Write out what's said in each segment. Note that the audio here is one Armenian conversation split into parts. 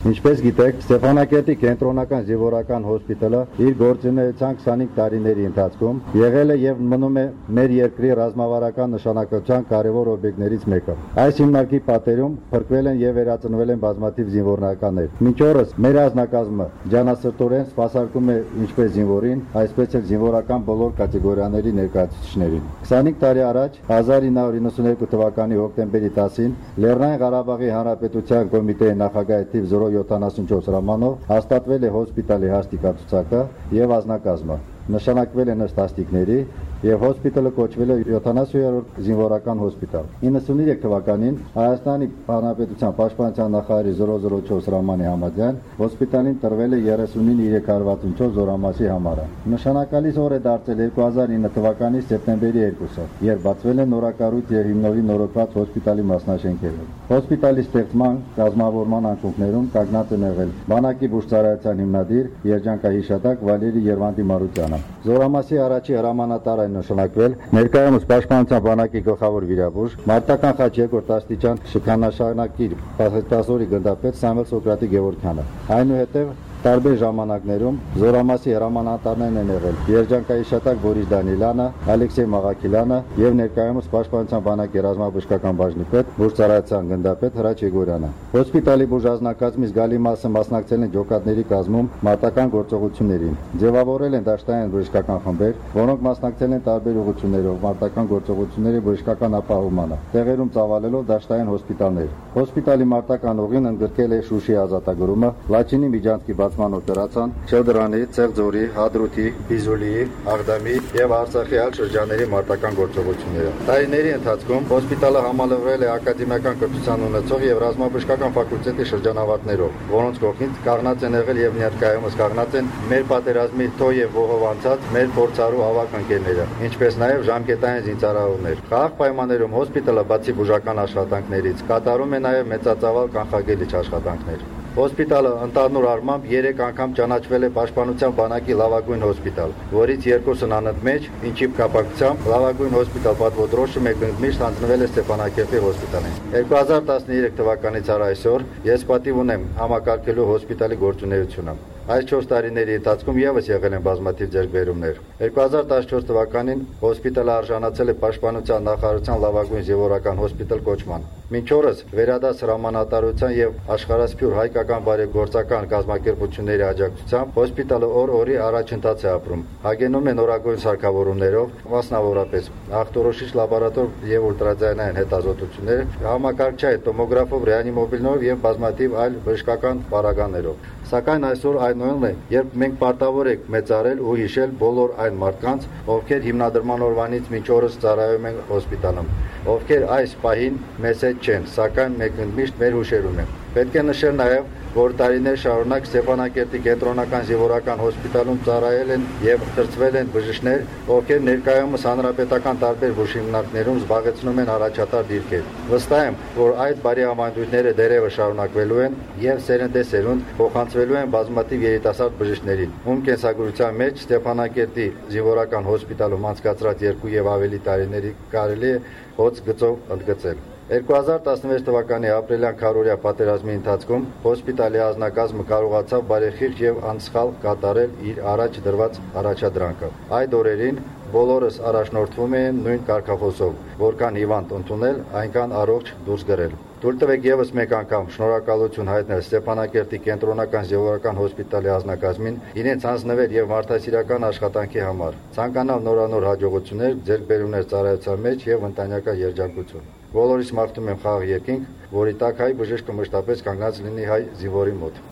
Ինչպես գիտեք, Ստեփանակերտի կենտրոնական զինվորական հոսպիտալը իր գործունեության 25 տարիների ընթացքում եղել է եւ մնում է մեր երկրի ռազմավարական նշանակության կարևոր օբյեկտներից մեկը։ Այս հիմնարկի պատերում փրկվել են եւ վերածնվել են բազմաթիվ զինվորականներ։ Մինչ օրս մեր ազնագազմը ջանասրտորեն սպասարկում է ինչպես զինվորին, այսպես էլ զինվորական բոլոր կատեգորիաների ներկայացուցիչներին։ 25 տարի առաջ 1992 թվականի հոկտեմբերի 10-ին Լեռնային Ղարաբաղի Հանրապետության կոմիտեի նախագահի թիվ 074 հրամանով հաստատվել է հոսպիտալի հաստիկացուցակը եւ ազնագազմը նշանակվել են ըստ հաստիկների եւ հոսպիտալը կոչվել է 70-րդ զինվորական հոսպիտալ։ 93 թվականին Հայաստանի Հանրապետության Պաշտպանության նախարարի 004 հրամանի համաձայն հոսպիտալին տրվել է 39364 զորամասի համարը։ Նշանակալից օր է դարձել 2009 թվականի սեպտեմբերի 2-ը, երբ բացվել են նորակառույց եւ հիմնովի նորոգված հոսպիտալի մասնաշենքերը։ Հոսպիտալի ստեղծման կազմավորման անկունքներում կանգնած են եղել բանակի բուժծառայության հիմնադիր երջանկահիշատակ Վալերի Երվանդի Մարությանը։ Զորամասի առաջի հրամանատարը նշանակվել ներկայումս Պաշտպանության բանակի գլխավոր վիրաբույժ մարտական խաչ երկրորդ աստիճան շքանաշանակիր պասետասորի գնդապետ Սամվել Սոկրատի Գևորգյանը։ Այնուհետև Տարբեր ժամանակներում զորամասի հրամանատարներն են եղել. Երջանկայի շտակ Բորիս Դանիլյանը, Ալեքսեյ Մաղաքիլյանը եւ ներկայումս Պաշտպանության բանակի ռազմաբժշկական բաժնի պետ Բուրսարայցյան գնդապետ Հրաչ Եգորյանը։ Հոսպիտալի բուժազնակազմի զգալի մասը մասնակցել են ջոկատների կազմում մարտական գործողություններին։ Ձևավորել են դաշտային բժշկական խմբեր, որոնք մասնակցել են տարբեր ուղղություններով մարտական գործողությունների բժշկական ապահովմանը, տեղերում ծավալելով դաշտային հոսպիտալներ։ Հոսպիտալի մարտական ուղին ընդգրկել է Շուշի ազատագրումը, Լաչինի միջանցքի ստացման օպերացիան Չեդրանի, Ցեղձորի, Հադրութի, Բիզուլիի, Աղդամի եւ Արցախի այլ շրջանների մարտական գործողությունները։ Տարիների ընթացքում հոսպիտալը համալրվել է ակադեմիական կրթության ունեցող եւ ռազմաբժշկական ֆակուլտետի շրջանավարտներով, որոնց կողքին կաղնած են եղել եւ ներկայումս կաղնած են մեր պատերազմի թո եւ ողով անցած մեր փորձարու ավակ ընկերները, ինչպես նաեւ ժամկետային զինծառայողներ։ Խաղ պայմաններում հոսպիտալը բացի բուժական աշխատանքներից կատարում է նաեւ մեծածավալ կանխագելիչ աշխատանքներ։ Հոսպիտալը ընդհանուր առմամբ 3 անգամ ճանաչվել է Պաշտպանության բանակի լավագույն հոսպիտալ, որից երկուսն անընդմեջ, ինչի կապակցությամբ լավագույն հոսպիտալ պատվոդրոշը մեկընդմիշտ հանձնվել է Ստեփանակերտի հոսպիտալին։ 2013 թվականից առ այսօր ես պատիվ ունեմ համակարգելու հոսպիտալի գործունեությունը։ Այս 4 տարիների ընթացքում եւս եղել են բազմաթիվ ձեռքբերումներ։ 2014 թվականին հոսպիտալը արժանացել է Պաշտպանության նախարարության լավագույն զինվորական հոսպիտալ կոչման։ Մինչ օրս վերադաս հրամանատարության եւ աշխարհասփյուր հայկական բարեգործական կազմակերպությունների աջակցությամբ հոսպիտալը օր-օրի առաջընթաց է ապրում։ Հագենում է նորագույն սարքավորումներով, մասնավորապես ախտորոշիչ լաբորատոր եւ ուլտրաձայնային հետազոտություններ, համակարգչային տոմոգրաֆով, ռեանիմոբիլներով եւ բազմաթիվ այլ բժշկական պարագաներով։ Սակայն այսօր այնուհետև է, երբ մենք պարտավոր ենք մեծարել ու հիշել բոլոր այն մարդկանց, ովքեր հիմնադրման օրվանից մինչ օրս ծառայում են հոսպիտալում, ովքեր այս պահին մեզ հետ չեն, սակայն մեկընդմիշտ մեր հուշերում են։ Պետք է նշել նաև, որ տարիներ շարունակ Ստեփանակերտի կենտրոնական զինվորական հոսպիտալում ծառայել են եւ դրծվել են բժիշկներ, ովքեր ներկայումս հանրապետական տարբեր բուժիմնակներում զբաղեցնում են առաջատար դիրքեր։ Վստահ եմ, որ այդ բարի համանդույթները դերևս շարունակվելու են եւ սերնդեսերունդ փոխանցվելու են բազմաթիվ երիտասարդ բժիշկներին, ում կենսագրության մեջ Ստեփանակերտի զինվորական հոսպիտալում անցկացրած երկու եւ ավելի տարիների կարելի է հոց գծով ընդգծել։ 2016 թվականի ապրիլյան քարորիա պատերազմի ընթացքում հոսպիտալի ազնագազմը կարողացավ բարեխիղճ եւ անսխալ կատարել իր առաջ դրված առաջադրանքը։ Այդ օրերին բոլորս առաջնորդվում էին նույն կարգախոսով, որքան հիվանդ ընդունել, այնքան առողջ դուրս գրել։ Թույլ տվեք եւս մեկ անգամ շնորհակալություն հայտնել Ստեփանակերտի կենտրոնական զինվորական հոսպիտալի ազնագազմին իրենց հանձնվել եւ մարդասիրական աշխատանքի համար։ Ցանկանալ նորանոր հաջողություններ, ձեռքբերումներ ծառայության մեջ եւ ընտանեկան երջանկություն։ Բոլորիս մաղթում եմ խաղ երկինք, որի տակ հայ բժիշկը մշտապես կանգնած լինի հայ զինվորի մոտ։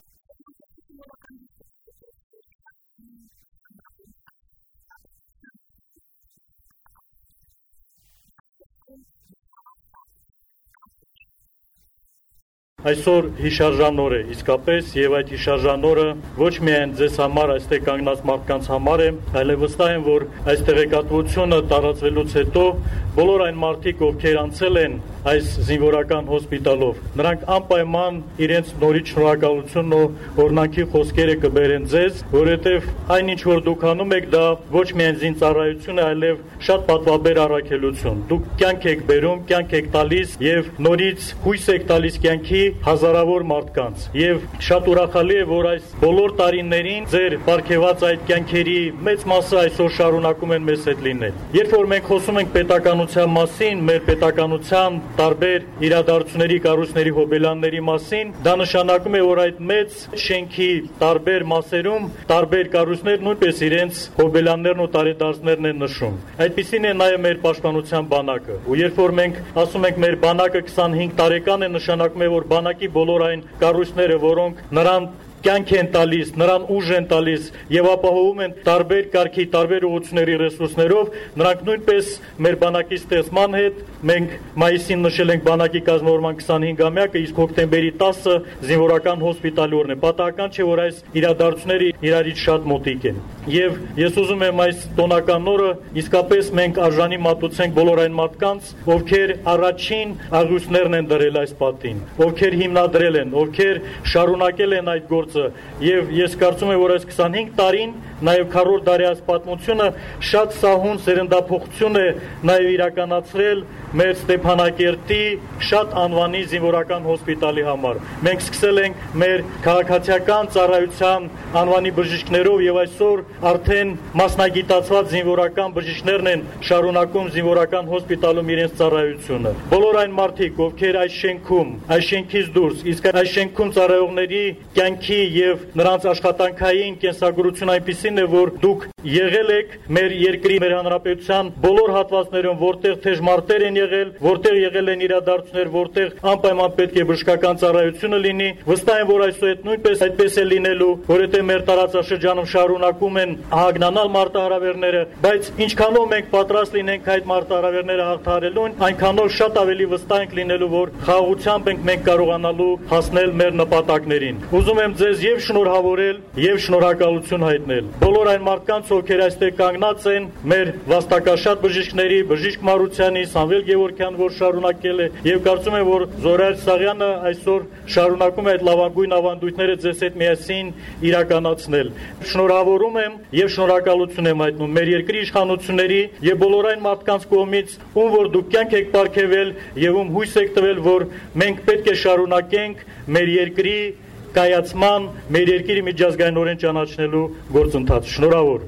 Այսօր հիշարժան օր է, իսկապես, եւ այդ հիշարժան օրը ոչ միայն ձեզ համար այստեղ կանգնած մարդկանց համար է, այլև վստահ եմ, որ այս տեղեկատվությունը տարածվելուց հետո բոլոր այն մարդիկ, ովքեր անցել են այս զինվորական հոսպիտալով, նրանք անպայման իրենց նորից շնորհակալությունն ու օրնանքի խոսքերը կբերեն ձեզ, որովհետեւ այն ինչ որ դուք անում եք, դա ոչ միայն զինծառայություն է, այլև շատ պատվաբեր առաքելություն։ Դուք կյանք եք բերում, կյանք եք տալիս եւ նորից հույս եք տալիս կյանքի հազարավոր մարդկանց։ Եվ շատ ուրախալի է, որ այս բոլոր տարիներին ձեր ապարգևած այդ կյանքերի մեծ մասը այսօր շարունակում են մեզ հետ լինել։ Երբ որ մենք խոսում ենք պետականության մասին, մեր պետականության տարբեր իրադարձությունների, կառույցների, հոբելանների մասին, դա նշանակում է, որ այդ մեծ շենքի տարբեր մասերում տարբեր կառույցներ նույնպես իրենց հոբելաններն ու տարեդարձներն են նշում։ Այդպիսին է նաև մեր պաշտպանության բանակը։ Ու երբ որ մենք ասում ենք մեր բանակը 25 տարեկան է, նշանակում է, որ բանակի բոլոր այն կառույցները, որոնք նրան կյանք են տալիս, նրան ուժ են տալիս եւ ապահովում են տարբեր կարգի, տարբեր ուղությունների ռեսուրսներով, նրանք նույնպես մեր բանակի ստեղծման հետ մենք մայիսին նշել ենք բանակի կազմավորման 25-ամյակը, իսկ հոկտեմբերի 10-ը զինվորական հոսպիտալի օրն է։ Պատահական չէ, որ այս իրադարձությունները իրարից շատ մոտիկ են։ Եվ ես ուզում եմ այս տոնական օրը իսկապես մենք արժանի մատուցենք բոլոր այն մարդկանց, ովքեր առաջին աղյուսներն են դրել այս պատին, ովքեր հիմնադրել են, ովքեր շարունակել են այդ գործ գործը եւ ես կարծում եմ որ այս 25 տարին նաեւ քառորդ դարյաց պատմությունը շատ սահուն սերնդափոխություն է նաեւ իրականացրել մեր Ստեփանակերտի շատ անվանի զինվորական հոսպիտալի համար։ Մենք սկսել ենք մեր քաղաքացիական ծառայության անվանի բժիշկներով եւ այսօր արդեն մասնագիտացված զինվորական բժիշկներն են շարունակում զինվորական հոսպիտալում իրենց ծառայությունը։ Բոլոր այն մարդիկ, ովքեր այս շենքում, այս շենքից դուրս, իսկ այս շենքում ծառայողների կյանքի եւ նրանց աշխատանքային կենսագրություն այնպեսին է, որ դուք եղել եք մեր երկրի, մեր հանրապետության բոլոր հատվածներում, որտեղ թեժ մարտեր են եղել, որտեղ եղել են իրադարձություններ, որտեղ անպայման պետք է բժշկական ծառայությունը լինի, վստահ եմ, որ այսօր նույնպես այդպես է լինելու, որովհետև մեր տարածաշրջանում շարունակում են ահագնանալ մարտահրավերները, բայց ինչքանով մենք պատրաստ լինենք այդ մարտահրավերները հաղթահարելուն, այնքանով շատ ավելի վստահ ենք լինելու, որ խաղաղությամբ ենք մենք կարողանալու հասնել մեր նպատակներին։ Ուզում եմ ձեզ եւ շնորհավորել, եւ շնորհակալություն հայտնել բոլոր այն մարդկանց, ովքեր այստեղ կանգնած են, մեր վաստակաշատ բժիշկների, բժիշկ Մարությանի, Սամվել Գևորքյան, որ շարունակել է, եւ կարծում եմ, որ Զորայր Սաղյանը այսօր շարունակում է այդ լավագույն ավանդույթները ձեզ հետ միասին իրականացնել։ Շնորհավորում եմ եւ շնորհակալություն եմ հայտնում մեր երկրի իշխանությունների եւ բոլոր այն մարդկանց կողմից, ում որ դուք կյանք եք ապարգևել եւ ում հույս եք տվել, որ մենք պետք է շարունակենք մեր երկրի կայացման, մեր երկիրը միջազգայինորեն ճանաչնելու գործընթաց։ Շնորհավոր։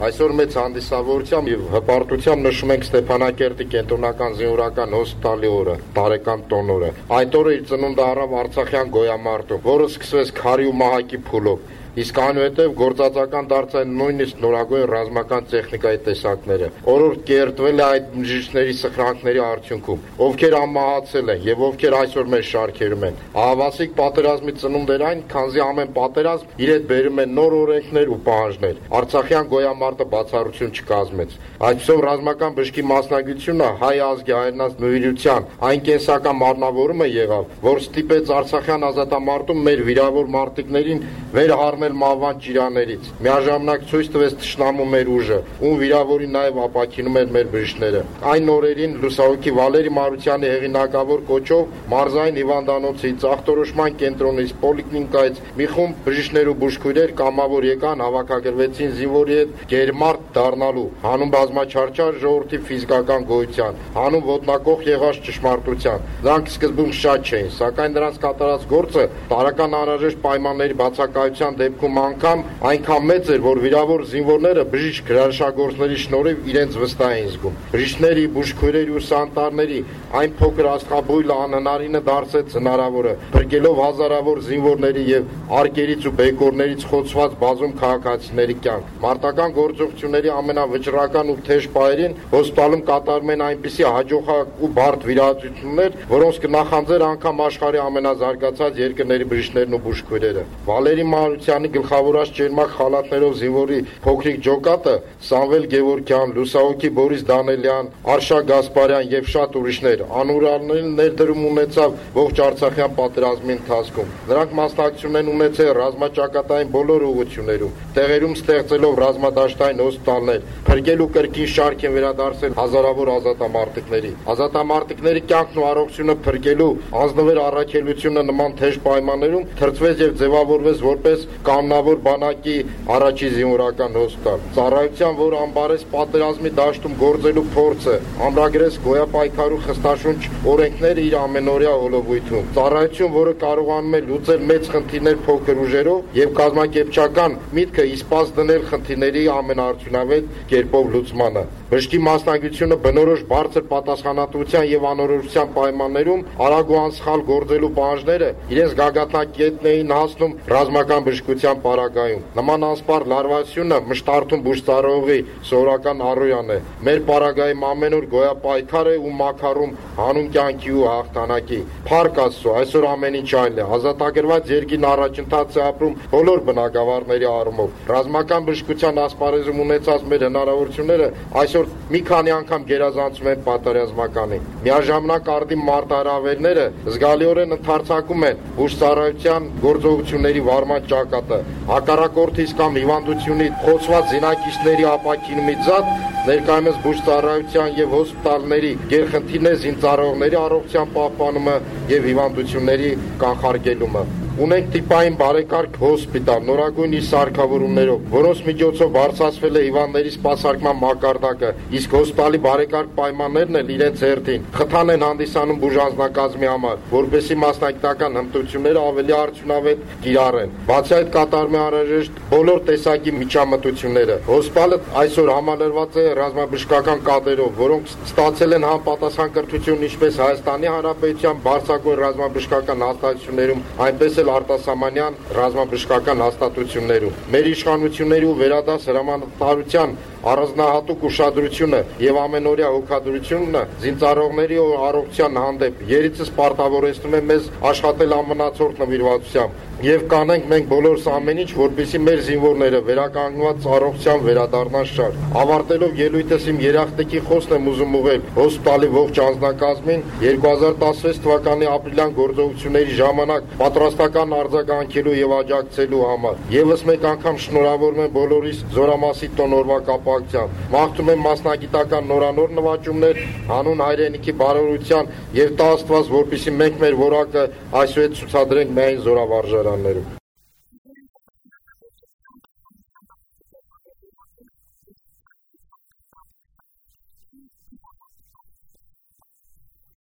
Այսօր մեծ հանդիսավորությամբ եւ հպարտությամբ նշում ենք Ստեփանակերտի կենտրոնական զինվորական հոսպիտալի օրը, տարեկան տոնորը։ Այդ օրը իր ծնունդը առավ Արցախյան գոյամարտում, որը սկսվեց քարի ու մահակի փուլով իսկ այնուհետև գործածական դարձան նույնիսկ նորագույն ռազմական տեխնիկայի տեսակները, օրորդ կերտվել է այդ բժիշկների սխրանքների արդյունքում, ովքեր ամահացել են եւ ովքեր այսօր մեր շարքերում են։ Ահավասիկ պատերազմի ծնունդեր այն, քանզի ամեն պատերազմ իր հետ բերում է նոր օրենքներ ու պահանջներ։ Արցախյան գոյամարտը բացառություն չկազմեց։ Այսօր ռազմական բժշկի մասնագիտությունը հայ ազգի հայրենաց նվիրության այն կենսական մարմնավորումը եղավ, որ ստիպեց Արցախյան ազատամարտում մեր վիրավոր մարտիկներին վեր առնել մահվան ճիրաներից։ Միաժամանակ ցույց տվեց ճշնամու մեր ուժը, ում վիրավորի նաև ապակինում էր մեր բժիշկները։ Այն օրերին լուսահոգի Վալերի Մարությանի հեղինակավոր կոչով մարզային հիվանդանոցի ծախտորոշման կենտրոնից պոլիկլինիկայից մի խումբ բժիշկներ ու բուժքույրեր կամավոր եկան հավաքագրվեցին զինվորի հետ գերմարտ դառնալու հանուն բազմաչարչար ժողովրդի ֆիզիկական գոյության, հանուն ոտնակող եղած ճշմարտության։ Նրանք սկզբում շատ չէին, սակայն նրանց կատարած գործը տարական անհրաժեշտ պայմանների բացակայության դեպքում անգամ այնքան մեծ էր, որ վիրավոր զինվորները բժիշկ հրաշագործների շնորհիվ իրենց վստահ էին զգում։ Բժիշկների, բուժքույրերի ու սանտարների այն փոքր աստղաբույլը անհնարինը դարձեց հնարավորը, բրգելով հազարավոր զինվորների եւ արկերից ու բեկորներից խոցված բազում քաղաքացիների կյանք։ Մարտական գործողությունների ամենավճռական ու թեժ պահերին հոսպիտալում կատարում են այնպիսի հաջողակ ու բարդ վիրահատություններ, որոնց կնախանձեր անգամ աշխարհի ամենազարգացած երկրների բժիշկներն ու բուժքույրերը։ Վալերի Մանուկյանի գլխավորած ճերմակ խալաթներով զինվորի փոքրիկ ջոկատը Սամվել Գևորքյան, Լուսահոգի Բորիս Դանելյան, Արշա Գասպարյան եւ շատ ուրիշներ անուրալներին ներդրում ունեցավ ողջ Արցախյան պատերազմի ընթացքում։ Նրանք մասնակցություն են ունեցել ռազմաճակատային բոլոր ուղություններում, տեղերում ստեղծելով ռազմադաշտային հոսպիտալներ, փրկել ու կրկին շարք են վերադարձել հազարավոր ազատամարտիկների։ Ազատամարտիկների կյանքն ու առողջությունը փրկելու անձնվեր առաքելությունը նման թեժ պայմաններում թրծվեց եւ ձևավորվեց որպես կանոնավոր բանակի առաջի զինվորական հոսպիտալ։ Ծառայության, որ ամբարես պատերազմի դաշտում գործելու փորձը, ամրագրես գոյապայքարու խստաշունչ օրենքները իր ամենօրյա հոլովույթում։ Ծառայություն, որը կարողանում է լուծել մեծ խնդիրներ փոքր ուժերով եւ կազմակերպչական միտքը իսպաս դնել խնդիրների ամենաարդյունավետ կերպով լուծմանը։ Բժշկի մասնագիտությունը բնորոշ բարձր պատասխանատվության եւ անորոշության պայմաններում արագ ու անսխալ գործելու պահանջները իրենց գագաթնակետն էին հասնում ռազմական բժշկության պարագայում։ Նման անսպար լարվածությունը մշտարթուն բուժծառողի սովորական առօրյան է։ Մեր պարագայում ամեն օր գոյապայքար է ու մակարում հանուն կյանքի ու հաղթանակի։ Փառք Աստծո, այսօր ամեն ինչ այլ է։ Ազատագրված երկին առաջընթաց է ապրում բոլոր բնակավարների առումով։ Ռազմական բժշկության ասպարեզում ունեցած մեր հնարավորությունները այսօր մի քանի անգամ գերազանցում են պատերազմականի։ Միաժամանակ արդի մարտահրավերները զգալիորեն ընդարձակում են բուժծառայության գործողությունների վարման ճակատը։ Հակառակորդից կամ հիվանդությունի խոցված զինակիցների ապակինումից զատ ներկայումս բուժծառայության եւ հոսպիտալների գերխնդիրներ զինծառայողների առողջության պահպանումը եւ հիվանդությունների կանխարգելումը ունենք տիպային բարեկարգ հոսպիտալ նորագույն սարքավորումներով, որոնց միջոցով բարձրացվել է հիվանդների սպասարկման մակարդակը, իսկ հոսպիտալի բարեկարգ պայմաններն էլ իրենց հերթին խթան են հանդիսանում բուժանձնակազմի համար, որբեսի մասնագիտական հմտությունները ավելի արդյունավետ կիրառեն։ Բացի այդ կատարում է անհրաժեշտ բոլոր տեսակի միջամտությունները։ Հոսպիտալը այսօր համալրված է ռազմաբժշկական կadrերով, որոնք ստացել են համապատասխան կրթություն ինչպես Հայաստանի Հանրապետության բարձրագույն ռազմաբժշկական հաստատություններում, այնպես էլ արտասահմանյան ռազմաբժշկական հաստատություններում։ Մեր իշխանությունների ու վերադաս հրամանատարության առանձնահատուկ ուշադրությունը եւ ամենօրյա հոգադրությունը զինծառայողների առողջության հանդեպ երիցս պարտավորեցնում է մեզ աշխատել ամնացորդ նվիրվածությամբ եւ կանենք մենք բոլորս ամեն ինչ, որպեսզի մեր զինվորները վերականգնված առողջության վերադառնան շար։ Ավարտելով ելույթս իմ երախտիկի խոսքն եմ ուզում ուղղել հոսպիտալի ողջ անձնակազմին 2016 թվականի ապրիլյան գործողությունների ժամանակ պատրաստական արձագանքելու եւ աջակցելու համար։ Եվս մեկ անգամ շնորհավորում եմ բոլորիս զորամասի տոնորվա կապակցությամբ։ Մաղթում եմ մասնագիտական նորանոր նվաճումներ հանուն հայրենիքի բարօրության եւ տա Աստված, որպեսզի մենք մեր որակը այսուհետ ցուցադրենք միայն զորավարժարան ռեստորաններում։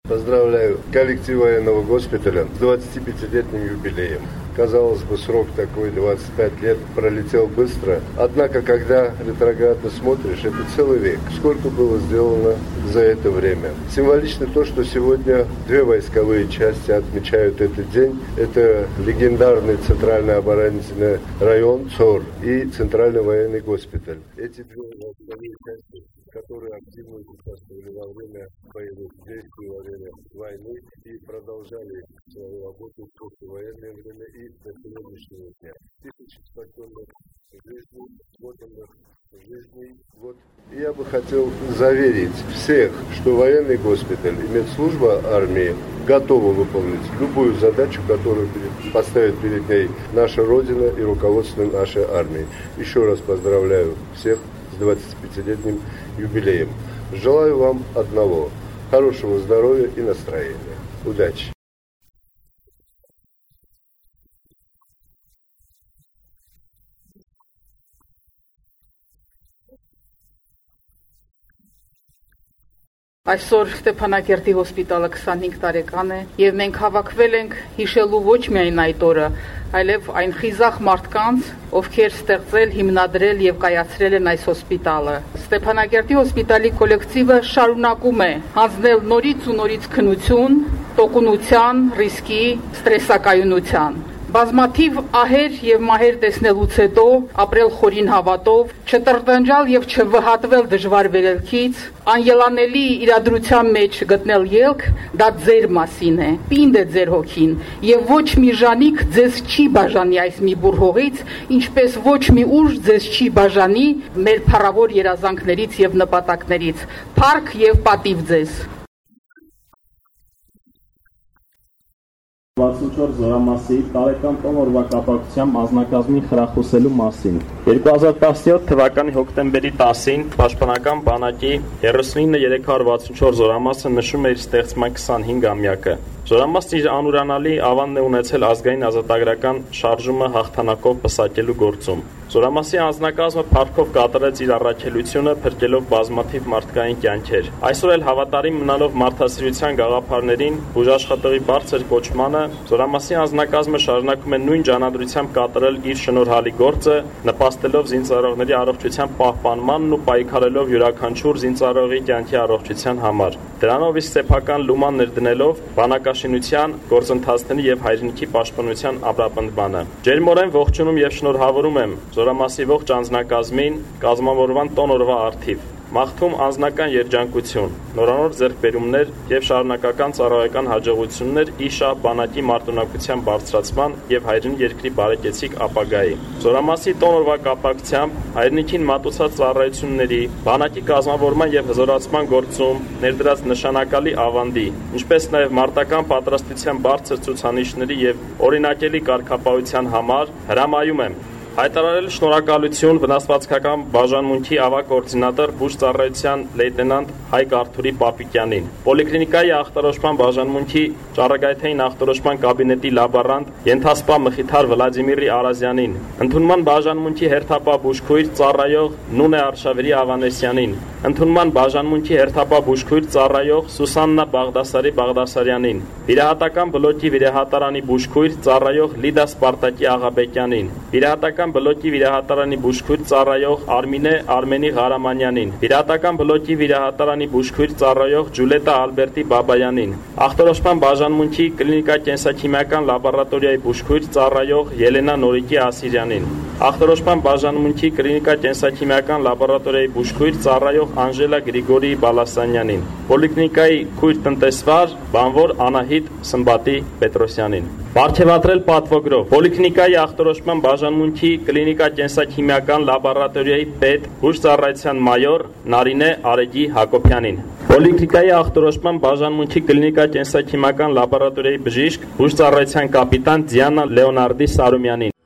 Поздравляю коллектив военного госпиталя с 25-летним юбилеем. Казалось бы, срок такой, 25 лет, пролетел быстро. Однако, когда ретроградно смотришь, это целый век. Сколько было сделано за это время. Символично то, что сегодня две войсковые части отмечают этот день. Это легендарный центральный оборонительный район ЦОР и центральный военный госпиталь. Эти две войсковые части которые активно участвовали во время боевых действий, во время войны и продолжали свою работу в послевоенное время и до сегодняшнего дня. Тысячи спасенных жизней, отданных жизней. Вот. Я бы хотел заверить всех, что военный госпиталь и медслужба армии готовы выполнить любую задачу, которую поставит перед ней наша Родина и руководство нашей армии. Еще раз поздравляю всех 25-летним юбилеем. Желаю вам одного – хорошего здоровья и настроения. Удачи! Այսօր Ստեփանակերտի հոսպիտալը 25 տարեկան է եւ մենք հավաքվել ենք հիշելու ոչ միայն այդ օրը, այլև այն խիզախ մարդկանց, ովքեր ստեղծել, հիմնադրել եւ կայացրել են այս հոսպիտալը։ Ստեփանակերտի հոսպիտալի կոլեկտիվը շարունակում է հանձնել նորից ու նորից քնություն, տոկունության, ռիսկի, ստրեսակայունության Բազմաթիվ ահեր եւ մահեր տեսնելուց հետո ապրել խորին հավատով, չտրտնջալ եւ չվհատվել դժվար վերելքից, անելանելի իրադրության մեջ գտնել ելք, դա ձեր մասին է, պինդ է ձեր հոգին, եւ ոչ մի ժանիկ ձեզ չի բաժանի այս մի բուր հողից, ինչպես ոչ մի ուժ ձեզ չի բաժանի մեր փառավոր երազանքներից եւ նպատակներից։ Փառք եւ պատիվ ձեզ։ 64 զորամասի տարեկան տոնորվա կապակցությամբ անձնակազմին խրախուսելու մասին։ 2017 թվականի հոկտեմբերի 10-ին Պաշտպանական բանակի 39364 զորամասը նշում է իր ստեղծման 25-ամյակը։ Զորամասն իր անուրանալի ավանն է ունեցել ազգային ազատագրական շարժումը հաղթանակով պսակելու գործում։ Զորամասի անձնակազմը փառքով կատարեց իր առաքելությունը, փրկելով բազմաթիվ մարդկային կյանքեր։ Այսօր էլ հավատարիմ մնալով մարդասիրության գաղափարներին, բուժաշխատողի բարձր կոչմանը, Զորամասի անձնակազմը շարունակում է նույն ջանադրությամբ կատարել իր շնորհալի գործը, նպաստելով զինծառայողների առողջության պահպանմանն ու պայքարելով յուրաքանչյուր զինծառայողի կյանքի առողջության համար։ Դրանով իսկ սեփական լուման ներդնելով բանակաշինության, գործընթացների եւ հայրենիքի պաշտպանության ապրապնդմանը։ Ջերմորեն ողջունում եւ շնորհավորում եմ Զորամասի ողջ անձնակազմին կազմավորման տոնորվա արդիվ մաղթում անձնական երջանկություն, նորանոր ձեռքբերումներ եւ շարունակական ծառայական հաջողություններ իշա բանակի մարտունակության բարձրացման եւ հայրենի երկրի բարեկեցիկ ապագայի։ Զորամասի տոնորվա կապակցությամբ հայրենիքին մատուցած ծառայությունների, բանակի կազմավորման եւ հզորացման գործում ներդրած նշանակալի ավանդի, ինչպես նաեւ մարտական պատրաստության բարձր ցուցանիշների եւ օրինակելի կարգապահության համար հրամայում եմ Հայտարարել շնորհակալություն վնասվածքական բաժանմունքի ավակ կոորդինատոր բուժծառայության լեյտենանտ Հայկ Արթուրի Պապիկյանին։ Պոլիկլինիկայի ախտորոշման բաժանմունքի ճառագայթային ախտորոշման կաբինետի լաբորանտ Ենթասպա Մխիթար Վլադիմիրի Արազյանին։ Ընդունման բաժանմունքի հերթապահ բուժքույր ծառայող Նունե Արշավերի Ավանեսյանին։ Ընդունման բաժանմունքի հերթապահ բուժքույր ծառայող Սուսաննա Բաղդասարի Բաղդասարյանին։ Վիրահատական բլոկի վիրահատարանի բուժքույր ծառայող Լիդա Սպարտակի Աղաբեկյանին։ Վիրահատական վիրահատական բլոկի վիրահատարանի բուժքույր ծառայող Արմինե Արմենի Ղարամանյանին, վիրահատական բլոկի վիրահատարանի բուժքույր ծառայող Ջուլետա Ալբերտի Բաբայանին, ախտորոշման բաժանմունքի կլինիկա կենսաքիմիական լաբորատորիայի բուժքույր ծառայող Ելենա Նորիկի Ասիրյանին, ախտորոշման բաժանմունքի կլինիկա կենսաքիմիական լաբորատորիայի բուժքույր ծառայող Անժելա Գրիգորի Բալասանյանին, պոլիկլինիկայի քույր տնտեսվար բանվոր Անահիտ Սմբատի Պետրոսյանին։ Պարգևատրել պատվոգրով. Պոլիկլինիկայի ախտորոշման բաժանմունքի կլինիկա կենսաքիմիական լաբորատորիայի պետ բուժծառայության մայոր Նարինե Արեգի Հակոբյանին Պոլիկլինիկայի ախտորոշման բաժանմունքի կլինիկա կենսաքիմիական լաբորատորիայի բժիշկ բուժծառայության կապիտան Դիանա Լեոնարդի Սարումյանին